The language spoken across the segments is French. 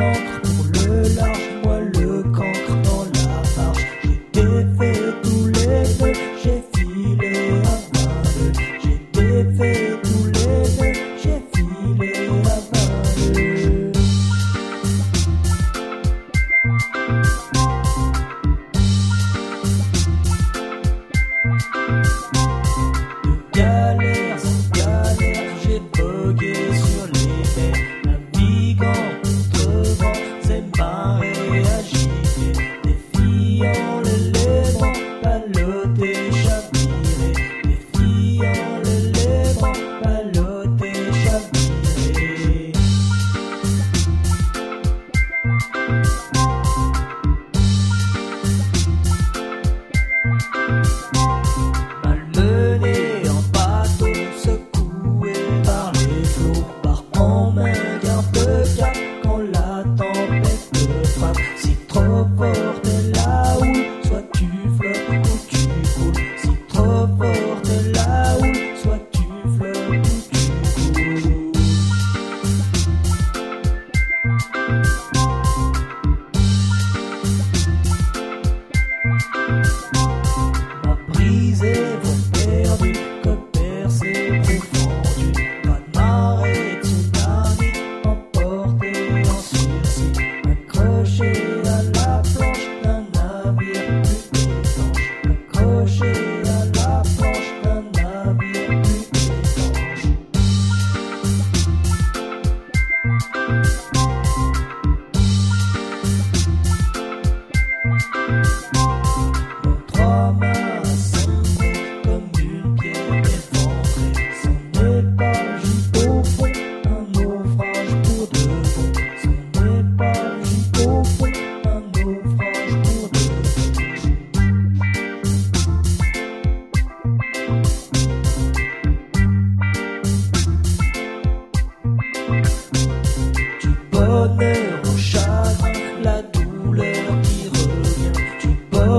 no time.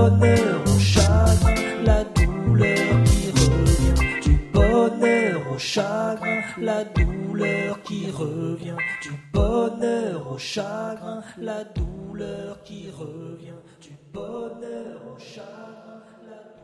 bonheur au chagrin, la douleur qui revient. Du bonheur au chagrin, la douleur qui revient. Du bonheur au chagrin, la douleur qui revient. Du bonheur au chagrin.